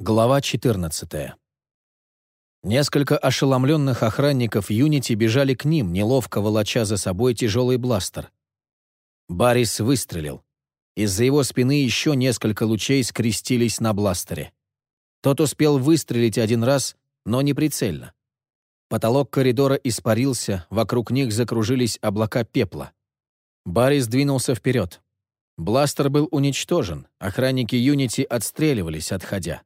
Глава 14. Несколько ошеломленных охранников Юнити бежали к ним, неловко волоча за собой тяжелый бластер. Баррис выстрелил. Из-за его спины еще несколько лучей скрестились на бластере. Тот успел выстрелить один раз, но не прицельно. Потолок коридора испарился, вокруг них закружились облака пепла. Баррис двинулся вперед. Бластер был уничтожен, охранники Юнити отстреливались, отходя.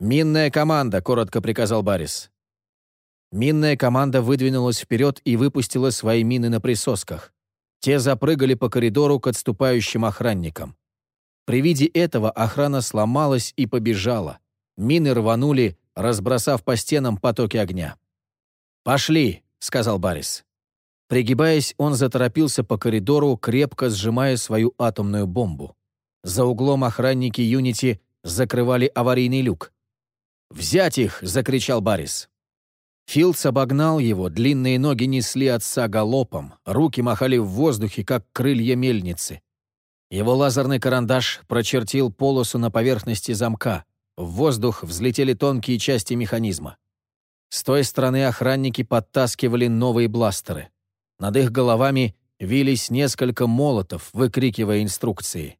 «Минная команда», — коротко приказал Баррис. Минная команда выдвинулась вперед и выпустила свои мины на присосках. Те запрыгали по коридору к отступающим охранникам. При виде этого охрана сломалась и побежала. Мины рванули, разбросав по стенам потоки огня. «Пошли», — сказал Баррис. Пригибаясь, он заторопился по коридору, крепко сжимая свою атомную бомбу. За углом охранники Юнити закрывали аварийный люк. «Взять их!» — закричал Баррис. Филдс обогнал его, длинные ноги несли отца галопом, руки махали в воздухе, как крылья мельницы. Его лазерный карандаш прочертил полосу на поверхности замка. В воздух взлетели тонкие части механизма. С той стороны охранники подтаскивали новые бластеры. Над их головами вились несколько молотов, выкрикивая инструкции.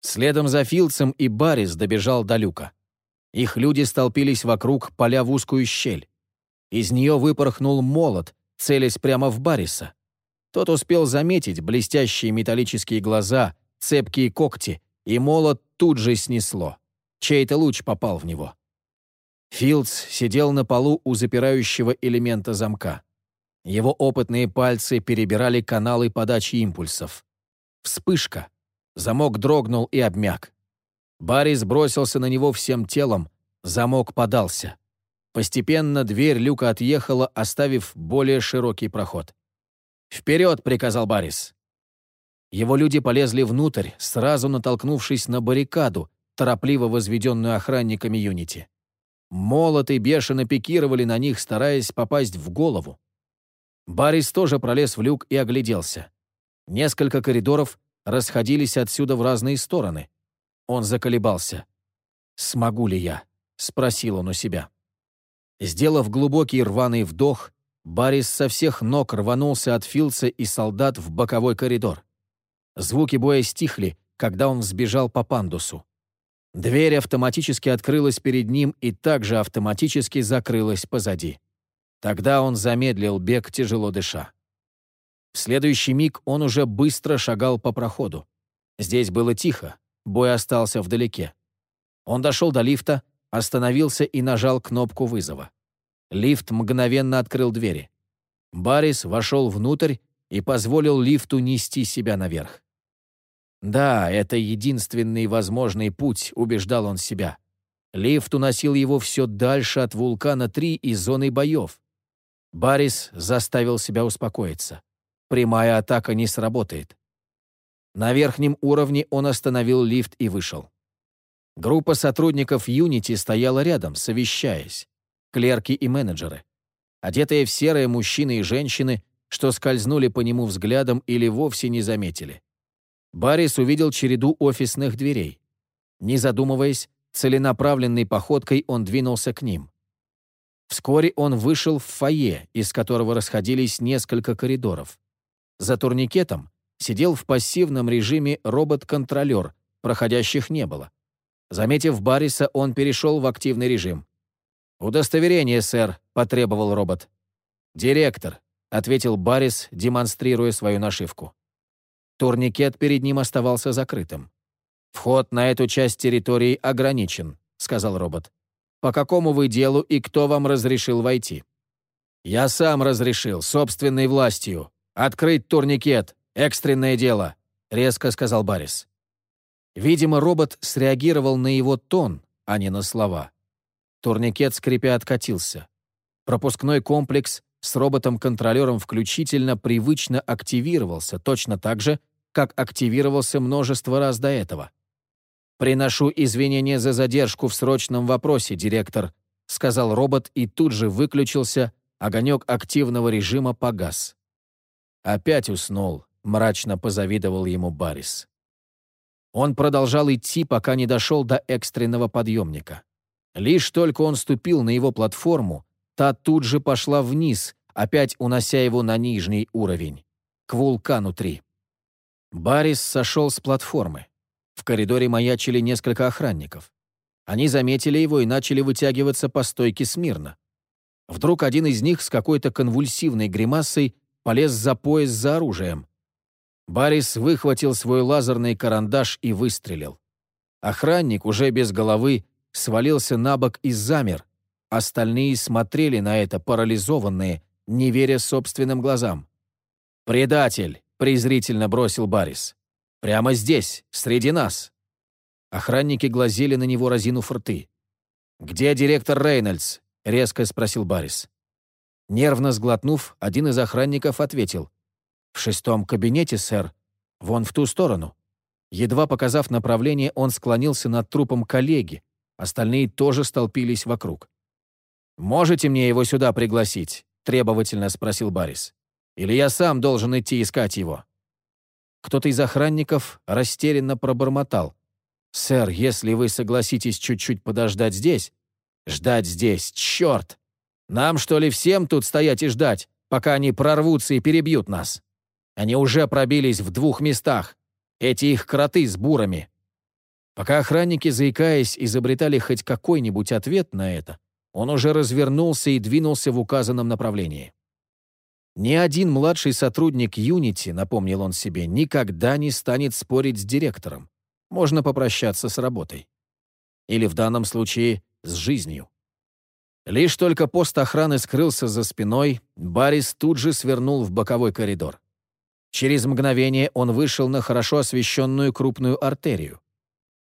Следом за Филдсом и Баррис добежал до люка. Их люди столпились вокруг, поля в узкую щель. Из нее выпорхнул молот, целясь прямо в Барриса. Тот успел заметить блестящие металлические глаза, цепкие когти, и молот тут же снесло. Чей-то луч попал в него. Филдс сидел на полу у запирающего элемента замка. Его опытные пальцы перебирали каналы подачи импульсов. Вспышка. Замок дрогнул и обмяк. Барри бросился на него всем телом, замок подался. Постепенно дверь люка отъехала, оставив более широкий проход. «Вперед!» — приказал Баррис. Его люди полезли внутрь, сразу натолкнувшись на баррикаду, торопливо возведенную охранниками Юнити. Молоты бешено пикировали на них, стараясь попасть в голову. Баррис тоже пролез в люк и огляделся. Несколько коридоров расходились отсюда в разные стороны. Он заколебался. «Смогу ли я?» — спросил он у себя. Сделав глубокий рваный вдох, Баррис со всех ног рванулся от Филдса и солдат в боковой коридор. Звуки боя стихли, когда он сбежал по пандусу. Дверь автоматически открылась перед ним и также автоматически закрылась позади. Тогда он замедлил бег, тяжело дыша. В следующий миг он уже быстро шагал по проходу. Здесь было тихо, Бой остался вдалеке. Он дошел до лифта, остановился и нажал кнопку вызова. Лифт мгновенно открыл двери. Баррис вошел внутрь и позволил лифту нести себя наверх. Да, это единственный возможный путь, убеждал он себя. Лифт уносил его все дальше от вулкана-3 и зоны боев. Баррис заставил себя успокоиться. Прямая атака не сработает. На верхнем уровне он остановил лифт и вышел. Группа сотрудников Unity стояла рядом, совещаясь. Клерки и менеджеры. Одетые в серые мужчины и женщины, что скользнули по нему взглядом или вовсе не заметили. Баррис увидел череду офисных дверей. Не задумываясь, целенаправленной походкой он двинулся к ним. Вскоре он вышел в фойе, из которого расходились несколько коридоров. За турникетом сидел в пассивном режиме робот-контролер, проходящих не было. Заметив Барриса, он перешел в активный режим. «Удостоверение, сэр», — потребовал робот. «Директор», — ответил Баррис, демонстрируя свою нашивку. Турникет перед ним оставался закрытым. «Вход на эту часть территории ограничен», — сказал робот. «По какому вы делу и кто вам разрешил войти?» «Я сам разрешил, собственной властью. Открыть турникет», «Экстренное дело», — резко сказал Баррис. Видимо, робот среагировал на его тон, а не на слова. Турникет, скрипя, откатился. Пропускной комплекс с роботом-контролером включительно привычно активировался, точно так же, как активировался множество раз до этого. «Приношу извинения за задержку в срочном вопросе, директор», сказал робот и тут же выключился, огонек активного режима погас. Опять уснул, мрачно позавидовал ему Баррис. Он продолжал идти, пока не дошел до экстренного подъемника. Лишь только он ступил на его платформу, та тут же пошла вниз, опять унося его на нижний уровень, к вулкану 3. Барис сошел с платформы. В коридоре маячили несколько охранников. Они заметили его и начали вытягиваться по стойке смирно. Вдруг один из них с какой-то конвульсивной гримасой полез за пояс за оружием. Барис выхватил свой лазерный карандаш и выстрелил. Охранник, уже без головы, свалился на бок и замер. Остальные смотрели на это, парализованные, не веря собственным глазам. «Предатель!» — презрительно бросил Барис. «Прямо здесь, среди нас!» Охранники глазели на него, разинув рты. «Где директор Рейнольдс?» — резко спросил Барис. Нервно сглотнув, один из охранников ответил. «В шестом кабинете, сэр. Вон в ту сторону». Едва показав направление, он склонился над трупом коллеги. Остальные тоже столпились вокруг. «Можете мне его сюда пригласить?» — требовательно спросил Барис. «Или я сам должен идти искать его?» Кто-то из охранников растерянно пробормотал. «Сэр, если вы согласитесь чуть-чуть подождать здесь...» «Ждать здесь, черт! Нам, что ли, всем тут стоять и ждать, пока они прорвутся и перебьют нас? Они уже пробились в двух местах. Эти их кроты с бурами». Пока охранники, заикаясь, изобретали хоть какой-нибудь ответ на это, он уже развернулся и двинулся в указанном направлении. Ни один младший сотрудник Unity, напомнил он себе, никогда не станет спорить с директором. Можно попрощаться с работой. Или в данном случае с жизнью. Лишь только пост охраны скрылся за спиной, Баррис тут же свернул в боковой коридор. Через мгновение он вышел на хорошо освещенную крупную артерию.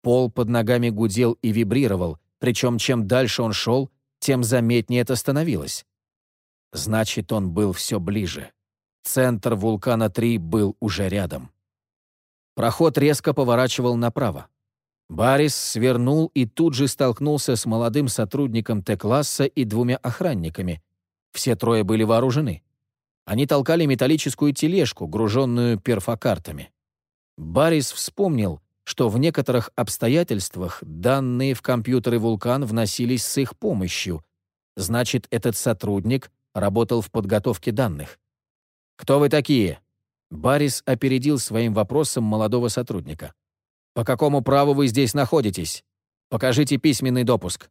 Пол под ногами гудел и вибрировал, причем чем дальше он шел, тем заметнее это становилось. Значит, он был все ближе. Центр вулкана-3 был уже рядом. Проход резко поворачивал направо. Барис свернул и тут же столкнулся с молодым сотрудником Т-класса и двумя охранниками. Все трое были вооружены. Они толкали металлическую тележку, груженную перфокартами. Барис вспомнил, что в некоторых обстоятельствах данные в компьютеры «Вулкан» вносились с их помощью. Значит, этот сотрудник работал в подготовке данных. «Кто вы такие?» Барис опередил своим вопросом молодого сотрудника. «По какому праву вы здесь находитесь? Покажите письменный допуск».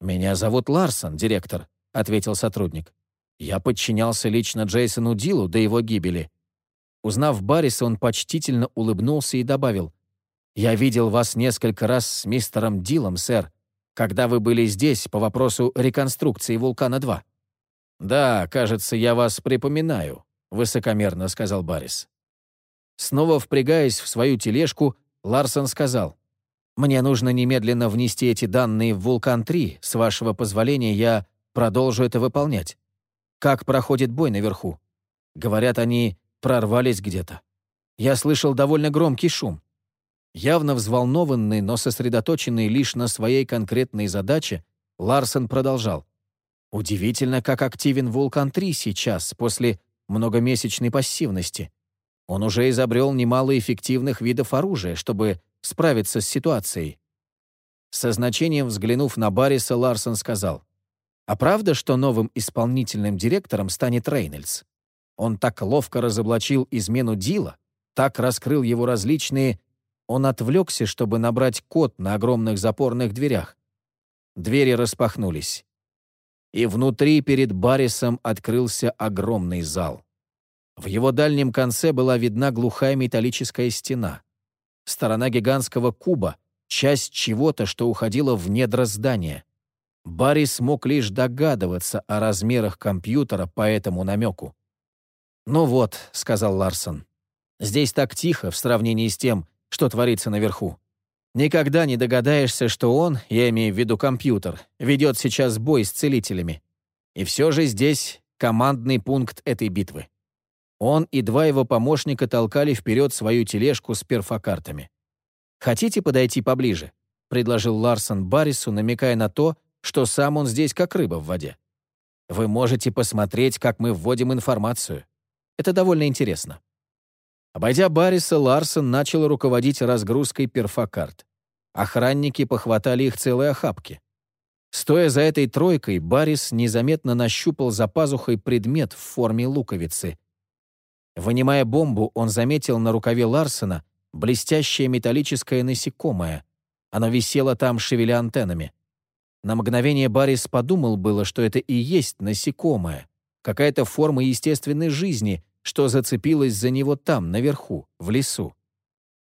«Меня зовут Ларсон, директор», — ответил сотрудник. «Я подчинялся лично Джейсону Дилу до его гибели». Узнав Барриса, он почтительно улыбнулся и добавил. «Я видел вас несколько раз с мистером Дилом, сэр, когда вы были здесь по вопросу реконструкции «Вулкана-2». «Да, кажется, я вас припоминаю», — высокомерно сказал Баррис. Снова впрягаясь в свою тележку, Ларсон сказал, «Мне нужно немедленно внести эти данные в «Вулкан-3». С вашего позволения я продолжу это выполнять. Как проходит бой наверху? Говорят, они прорвались где-то. Я слышал довольно громкий шум. Явно взволнованный, но сосредоточенный лишь на своей конкретной задаче, Ларсон продолжал. Удивительно, как активен «Вулкан-3» сейчас, после многомесячной пассивности. Он уже изобрел немало эффективных видов оружия, чтобы справиться с ситуацией. Со значением взглянув на Барриса, Ларсон сказал, «А правда, что новым исполнительным директором станет Рейнольдс? Он так ловко разоблачил измену Дила, так раскрыл его различные... Он отвлекся, чтобы набрать код на огромных запорных дверях. Двери распахнулись и внутри перед Баррисом открылся огромный зал. В его дальнем конце была видна глухая металлическая стена. Сторона гигантского куба, часть чего-то, что уходило в недра здания. Баррис мог лишь догадываться о размерах компьютера по этому намеку. «Ну вот», — сказал Ларсон, — «здесь так тихо в сравнении с тем, что творится наверху. Никогда не догадаешься, что он, я имею в виду компьютер, ведет сейчас бой с целителями. И все же здесь командный пункт этой битвы. Он и два его помощника толкали вперед свою тележку с перфокартами. «Хотите подойти поближе?» — предложил Ларсон Баррису, намекая на то, что сам он здесь как рыба в воде. «Вы можете посмотреть, как мы вводим информацию. Это довольно интересно». Обойдя Барриса, Ларсон начал руководить разгрузкой перфокарт. Охранники похватали их целые охапки. Стоя за этой тройкой, Баррис незаметно нащупал за пазухой предмет в форме луковицы. Вынимая бомбу, он заметил на рукаве Ларсона блестящее металлическое насекомое. Оно висело там, шевеля антеннами. На мгновение Баррис подумал было, что это и есть насекомое, какая-то форма естественной жизни, что зацепилась за него там, наверху, в лесу.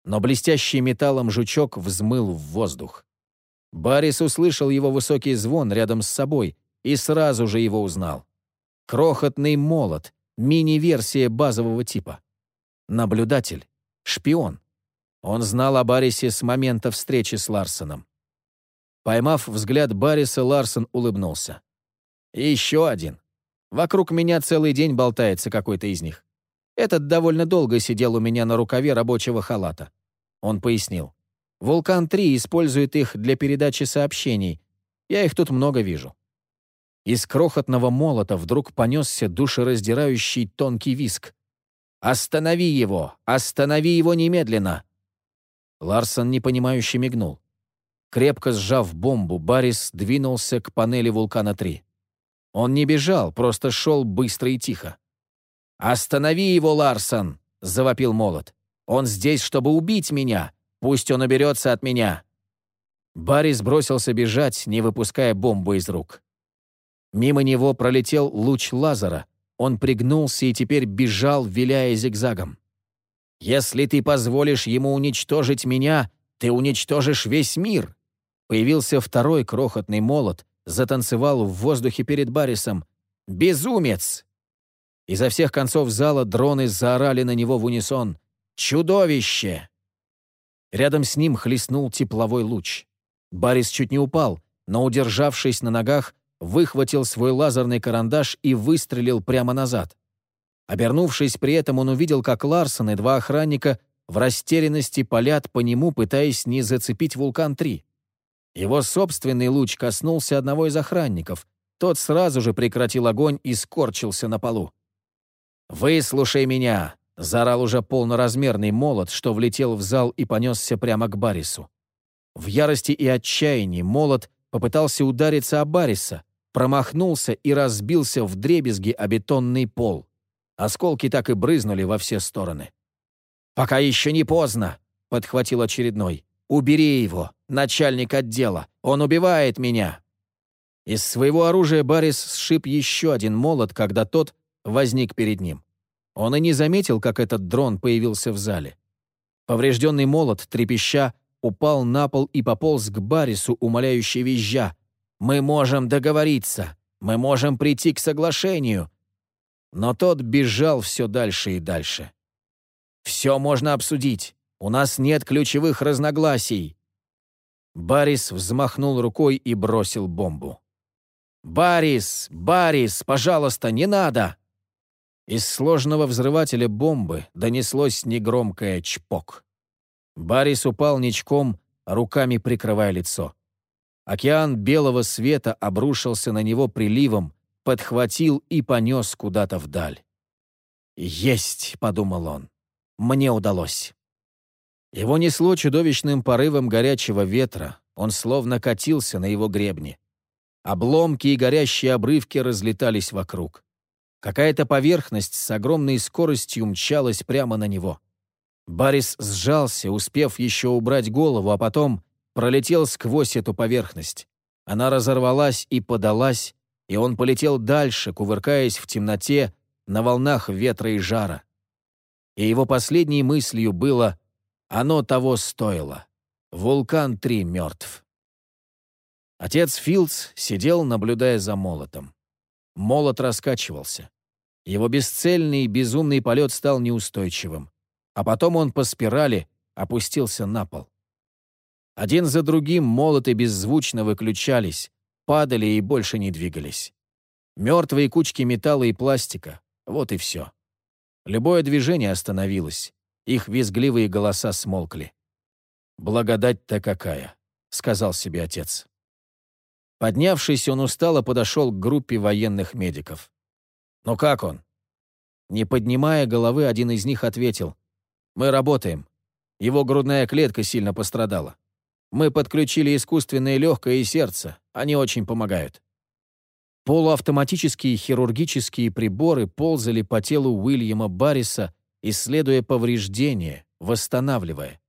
Но блестящий металлом жучок взмыл в воздух. Баррис услышал его высокий звон рядом с собой и сразу же его узнал. Крохотный молот, мини-версия базового типа. Наблюдатель, шпион. Он знал о Баррисе с момента встречи с Ларсоном. Поймав взгляд Барриса, Ларсон улыбнулся. еще один. Вокруг меня целый день болтается какой-то из них. Этот довольно долго сидел у меня на рукаве рабочего халата. Он пояснил. «Вулкан-3 использует их для передачи сообщений. Я их тут много вижу». Из крохотного молота вдруг понесся душераздирающий тонкий виск. «Останови его! Останови его немедленно!» Ларсон непонимающе мигнул. Крепко сжав бомбу, Баррис двинулся к панели «Вулкана-3». Он не бежал, просто шел быстро и тихо. «Останови его, Ларсон!» — завопил молот. «Он здесь, чтобы убить меня! Пусть он уберется от меня!» Баррис бросился бежать, не выпуская бомбу из рук. Мимо него пролетел луч лазера. Он пригнулся и теперь бежал, виляя зигзагом. «Если ты позволишь ему уничтожить меня, ты уничтожишь весь мир!» Появился второй крохотный молот, затанцевал в воздухе перед Баррисом. «Безумец!» Изо всех концов зала дроны заорали на него в унисон. «Чудовище!» Рядом с ним хлестнул тепловой луч. Баррис чуть не упал, но, удержавшись на ногах, выхватил свой лазерный карандаш и выстрелил прямо назад. Обернувшись при этом, он увидел, как Ларсон и два охранника в растерянности палят по нему, пытаясь не зацепить «Вулкан-3». Его собственный луч коснулся одного из охранников. Тот сразу же прекратил огонь и скорчился на полу. «Выслушай меня!» — заорал уже полноразмерный молот, что влетел в зал и понесся прямо к Барису. В ярости и отчаянии молот попытался удариться о Бариса, промахнулся и разбился в дребезги о бетонный пол. Осколки так и брызнули во все стороны. «Пока еще не поздно», — подхватил очередной. «Убери его, начальник отдела. Он убивает меня». Из своего оружия Барис сшиб еще один молот, когда тот возник перед ним. Он и не заметил, как этот дрон появился в зале. Поврежденный молот, трепеща, упал на пол и пополз к Барису, умоляющий визжа. «Мы можем договориться! Мы можем прийти к соглашению!» Но тот бежал все дальше и дальше. Все можно обсудить. У нас нет ключевых разногласий». Барис взмахнул рукой и бросил бомбу. «Барис! Барис! Пожалуйста, не надо!» Из сложного взрывателя бомбы донеслось негромкое чпок. Барис упал ничком, руками прикрывая лицо. Океан белого света обрушился на него приливом, подхватил и понес куда-то вдаль. «Есть!» — подумал он. Мне удалось. Его несло чудовищным порывом горячего ветра, он словно катился на его гребне. Обломки и горящие обрывки разлетались вокруг. Какая-то поверхность с огромной скоростью мчалась прямо на него. Барис сжался, успев еще убрать голову, а потом пролетел сквозь эту поверхность. Она разорвалась и подалась, и он полетел дальше, кувыркаясь в темноте на волнах ветра и жара и его последней мыслью было «Оно того стоило. Вулкан-3 мертв». Отец Филдс сидел, наблюдая за молотом. Молот раскачивался. Его бесцельный и безумный полет стал неустойчивым. А потом он по спирали опустился на пол. Один за другим молоты беззвучно выключались, падали и больше не двигались. Мертвые кучки металла и пластика — вот и все. Любое движение остановилось. Их визгливые голоса смолкли. «Благодать-то какая!» — сказал себе отец. Поднявшись, он устало подошел к группе военных медиков. «Ну как он?» Не поднимая головы, один из них ответил. Мы работаем. Его грудная клетка сильно пострадала. Мы подключили искусственное легкое и сердце. Они очень помогают». Полуавтоматические хирургические приборы ползали по телу Уильяма Барриса, исследуя повреждения, восстанавливая.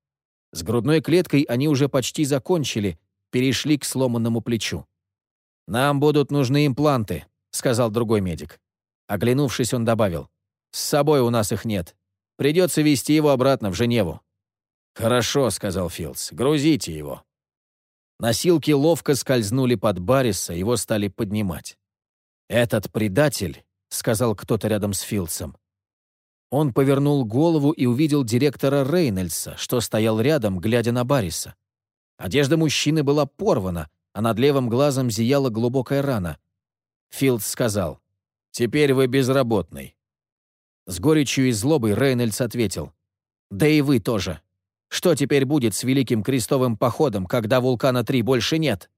С грудной клеткой они уже почти закончили, перешли к сломанному плечу. «Нам будут нужны импланты», — сказал другой медик. Оглянувшись, он добавил. «С собой у нас их нет. Придется везти его обратно в Женеву». «Хорошо», — сказал Филдс. «Грузите его». Носилки ловко скользнули под Барриса, его стали поднимать. «Этот предатель», — сказал кто-то рядом с Филдсом. Он повернул голову и увидел директора Рейнольдса, что стоял рядом, глядя на Барриса. Одежда мужчины была порвана, а над левым глазом зияла глубокая рана. Филдс сказал, «Теперь вы безработный». С горечью и злобой Рейнольдс ответил, «Да и вы тоже. Что теперь будет с Великим Крестовым походом, когда Вулкана-3 больше нет?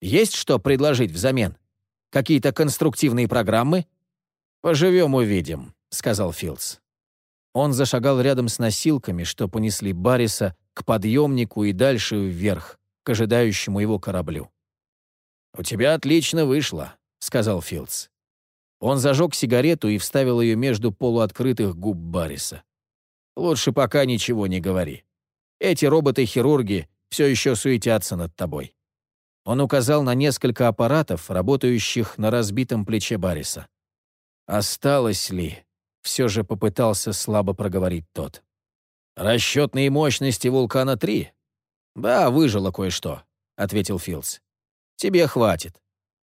Есть что предложить взамен? Какие-то конструктивные программы?» «Поживем-увидим», — сказал Филдс. Он зашагал рядом с носилками, что понесли Барриса к подъемнику и дальше вверх, к ожидающему его кораблю. «У тебя отлично вышло», — сказал Филдс. Он зажег сигарету и вставил ее между полуоткрытых губ Барриса. «Лучше пока ничего не говори. Эти роботы-хирурги все еще суетятся над тобой». Он указал на несколько аппаратов, работающих на разбитом плече Барриса. «Осталось ли?» — все же попытался слабо проговорить тот. «Расчетные мощности «Вулкана-3»?» «Да, выжило кое-что», — ответил Филдс. «Тебе хватит.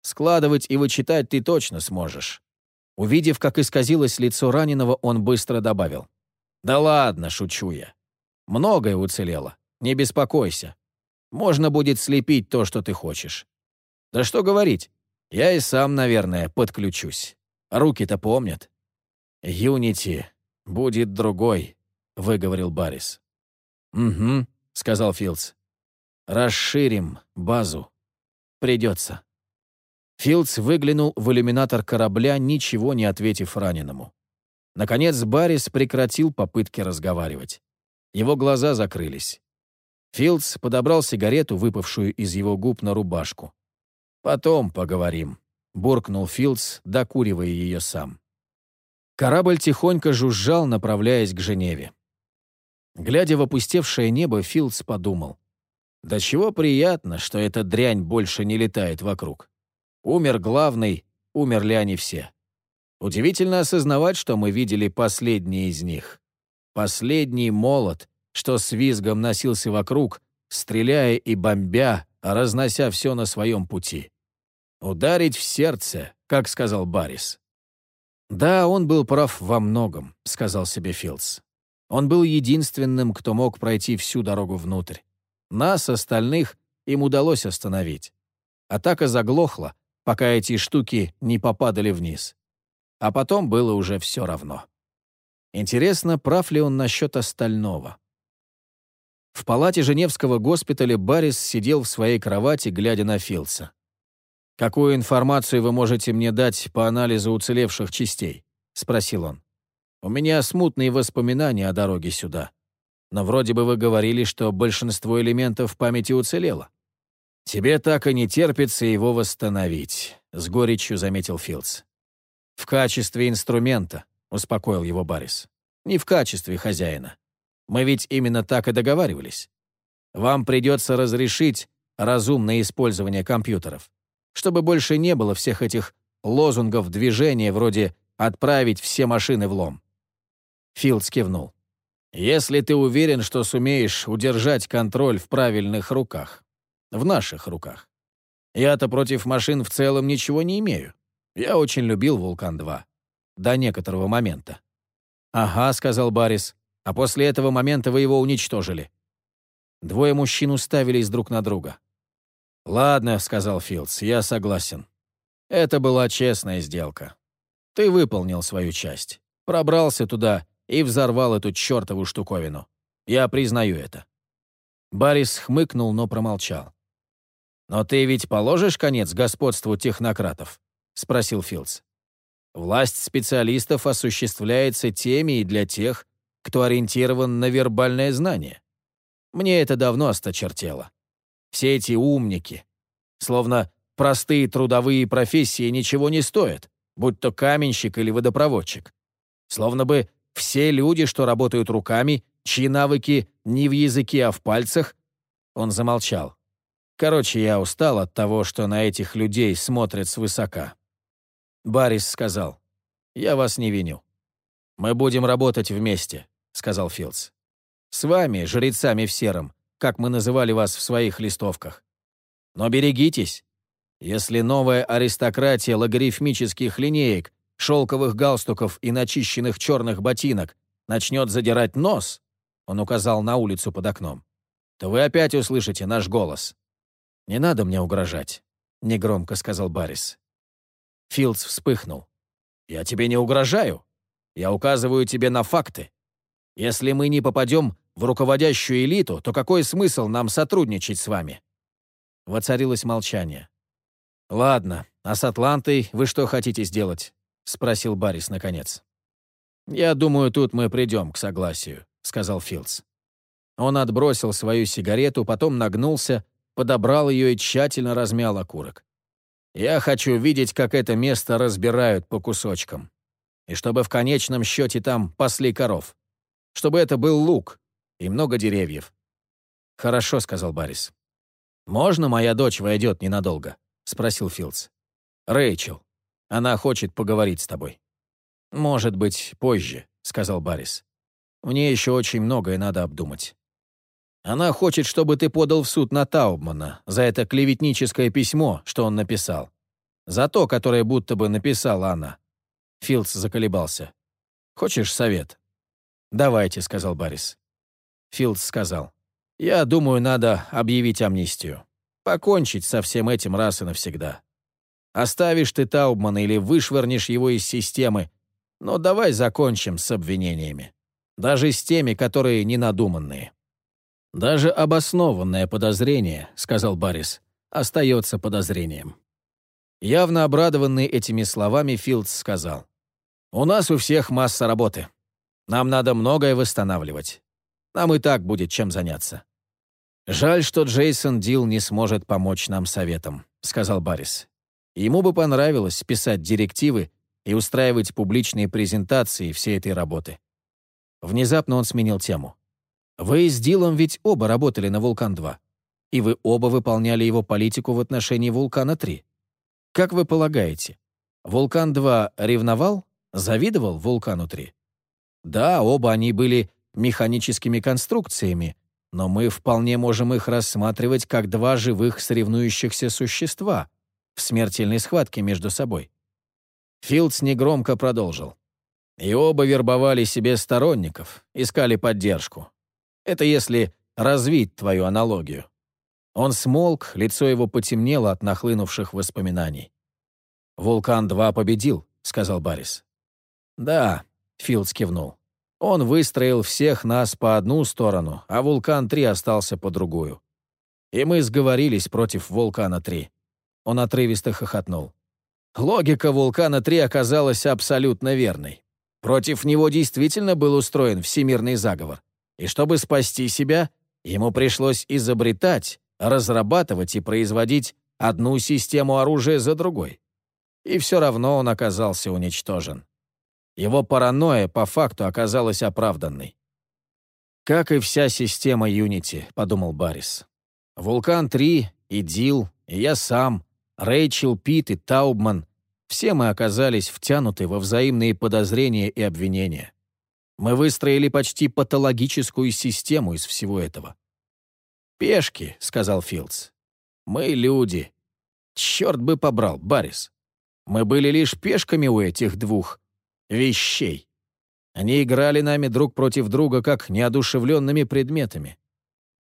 Складывать и вычитать ты точно сможешь». Увидев, как исказилось лицо раненого, он быстро добавил. «Да ладно, шучу я. Многое уцелело. Не беспокойся. Можно будет слепить то, что ты хочешь. Да что говорить, я и сам, наверное, подключусь. Руки-то помнят. Юнити будет другой, — выговорил Баррис. «Угу», — сказал Филдс. «Расширим базу. Придется». Филдс выглянул в иллюминатор корабля, ничего не ответив раненому. Наконец Баррис прекратил попытки разговаривать. Его глаза закрылись. Филдс подобрал сигарету, выпавшую из его губ на рубашку. «Потом поговорим», — буркнул Филдс, докуривая ее сам. Корабль тихонько жужжал, направляясь к Женеве. Глядя в опустевшее небо, Филдс подумал. «Да чего приятно, что эта дрянь больше не летает вокруг. Умер главный, умерли они все. Удивительно осознавать, что мы видели последний из них. Последний молот, что с визгом носился вокруг, стреляя и бомбя, разнося все на своем пути. «Ударить в сердце», как сказал Баррис. «Да, он был прав во многом», — сказал себе Филдс. Он был единственным, кто мог пройти всю дорогу внутрь. Нас, остальных, им удалось остановить. Атака заглохла, пока эти штуки не попадали вниз. А потом было уже все равно. Интересно, прав ли он насчет остального? В палате Женевского госпиталя Баррис сидел в своей кровати, глядя на Филдса. «Какую информацию вы можете мне дать по анализу уцелевших частей?» — спросил он. У меня смутные воспоминания о дороге сюда. Но вроде бы вы говорили, что большинство элементов памяти уцелело. Тебе так и не терпится его восстановить, — с горечью заметил Филдс. В качестве инструмента, — успокоил его Баррис. Не в качестве хозяина. Мы ведь именно так и договаривались. Вам придется разрешить разумное использование компьютеров, чтобы больше не было всех этих лозунгов движения вроде «отправить все машины в лом». Филдс кивнул. «Если ты уверен, что сумеешь удержать контроль в правильных руках. В наших руках. Я-то против машин в целом ничего не имею. Я очень любил «Вулкан-2». До некоторого момента». «Ага», — сказал Баррис. «А после этого момента вы его уничтожили». Двое мужчин уставились друг на друга. «Ладно», — сказал Филдс, — «я согласен. Это была честная сделка. Ты выполнил свою часть. Пробрался туда и взорвал эту чертову штуковину. Я признаю это». Баррис хмыкнул, но промолчал. «Но ты ведь положишь конец господству технократов?» — спросил Филдс. «Власть специалистов осуществляется теми и для тех, кто ориентирован на вербальное знание. Мне это давно осточертело. Все эти умники, словно простые трудовые профессии ничего не стоят, будь то каменщик или водопроводчик. Словно бы все люди, что работают руками, чьи навыки не в языке, а в пальцах, он замолчал. Короче, я устал от того, что на этих людей смотрят свысока. Баррис сказал, «Я вас не виню. Мы будем работать вместе», — сказал Филдс. «С вами, жрецами в сером, как мы называли вас в своих листовках. Но берегитесь. Если новая аристократия логарифмических линеек, шелковых галстуков и начищенных черных ботинок начнет задирать нос, он указал на улицу под окном, то вы опять услышите наш голос. «Не надо мне угрожать», — негромко сказал Баррис. Филдс вспыхнул. «Я тебе не угрожаю. Я указываю тебе на факты. Если мы не попадем в руководящую элиту, то какой смысл нам сотрудничать с вами?» Воцарилось молчание. «Ладно, а с Атлантой вы что хотите сделать?» — спросил Баррис наконец. «Я думаю, тут мы придем к согласию», — сказал Филдс. Он отбросил свою сигарету, потом нагнулся, подобрал ее и тщательно размял окурок. «Я хочу видеть, как это место разбирают по кусочкам. И чтобы в конечном счете там пасли коров. Чтобы это был луг и много деревьев». «Хорошо», — сказал Баррис. «Можно моя дочь войдет ненадолго?» — спросил Филдс. «Рэйчел. Она хочет поговорить с тобой». «Может быть, позже», — сказал Баррис. «Мне еще очень многое надо обдумать». Она хочет, чтобы ты подал в суд на Таубмана за это клеветническое письмо, что он написал. За то, которое будто бы написала она. Филдс заколебался. «Хочешь совет?» «Давайте», — сказал Баррис. Филдс сказал. «Я думаю, надо объявить амнистию. Покончить со всем этим раз и навсегда. Оставишь ты Таубмана или вышвырнешь его из системы, но давай закончим с обвинениями. Даже с теми, которые ненадуманные». «Даже обоснованное подозрение», — сказал Баррис, — «остается подозрением». Явно обрадованный этими словами, Филдс сказал, «У нас у всех масса работы. Нам надо многое восстанавливать. Нам и так будет чем заняться». «Жаль, что Джейсон Дил не сможет помочь нам советом», — сказал Баррис. «Ему бы понравилось писать директивы и устраивать публичные презентации всей этой работы». Внезапно он сменил тему. Вы с Дилом ведь оба работали на «Вулкан-2», и вы оба выполняли его политику в отношении «Вулкана-3». Как вы полагаете, «Вулкан-2» ревновал, завидовал «Вулкану-3»? Да, оба они были механическими конструкциями, но мы вполне можем их рассматривать как два живых соревнующихся существа в смертельной схватке между собой. Филдс негромко продолжил. И оба вербовали себе сторонников, искали поддержку. Это если развить твою аналогию. Он смолк, лицо его потемнело от нахлынувших воспоминаний. «Вулкан-2 победил», — сказал Баррис. «Да», — Филдс кивнул. «Он выстроил всех нас по одну сторону, а Вулкан-3 остался по другую. И мы сговорились против Вулкана-3». Он отрывисто хохотнул. Логика Вулкана-3 оказалась абсолютно верной. Против него действительно был устроен всемирный заговор. И чтобы спасти себя, ему пришлось изобретать, разрабатывать и производить одну систему оружия за другой. И все равно он оказался уничтожен. Его паранойя по факту оказалась оправданной. «Как и вся система Unity», — подумал Баррис. «Вулкан-3, и Дил, и я сам, Рэйчел, Пит и Таубман — все мы оказались втянуты во взаимные подозрения и обвинения. Мы выстроили почти патологическую систему из всего этого. «Пешки», — сказал Филдс. «Мы люди. Черт бы побрал, Баррис. Мы были лишь пешками у этих двух вещей. Они играли нами друг против друга, как неодушевленными предметами.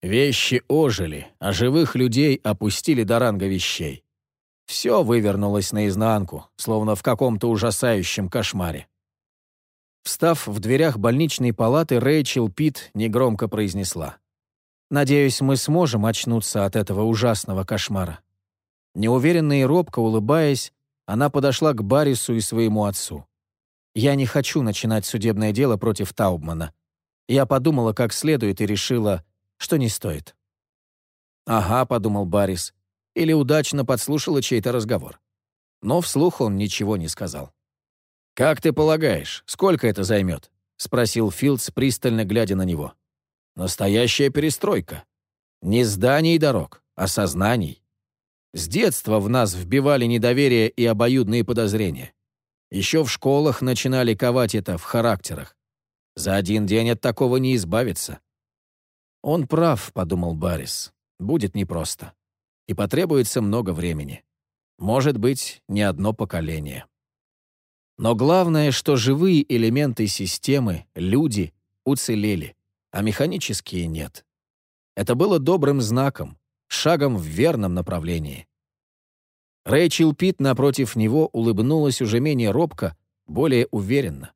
Вещи ожили, а живых людей опустили до ранга вещей. Все вывернулось наизнанку, словно в каком-то ужасающем кошмаре. Встав в дверях больничной палаты, Рэйчел Пит негромко произнесла. «Надеюсь, мы сможем очнуться от этого ужасного кошмара». Неуверенно и робко улыбаясь, она подошла к Баррису и своему отцу. «Я не хочу начинать судебное дело против Таубмана. Я подумала как следует и решила, что не стоит. «Ага», — подумал Баррис, или удачно подслушала чей-то разговор. Но вслух он ничего не сказал. «Как ты полагаешь, сколько это займет?» — спросил Филдс, пристально глядя на него. «Настоящая перестройка. Не зданий и дорог, а сознаний. С детства в нас вбивали недоверие и обоюдные подозрения. Еще в школах начинали ковать это в характерах. За один день от такого не избавиться. «Он прав», — подумал Баррис. «Будет непросто. И потребуется много времени. Может быть, не одно поколение». Но главное, что живые элементы системы, люди, уцелели, а механические нет. Это было добрым знаком, шагом в верном направлении. Рэйчел Пит напротив него улыбнулась уже менее робко, более уверенно.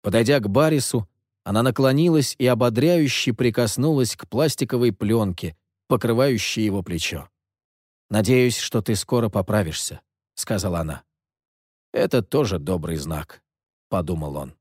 Подойдя к Барису, она наклонилась и ободряюще прикоснулась к пластиковой пленке, покрывающей его плечо. «Надеюсь, что ты скоро поправишься», — сказала она. «Это тоже добрый знак», — подумал он.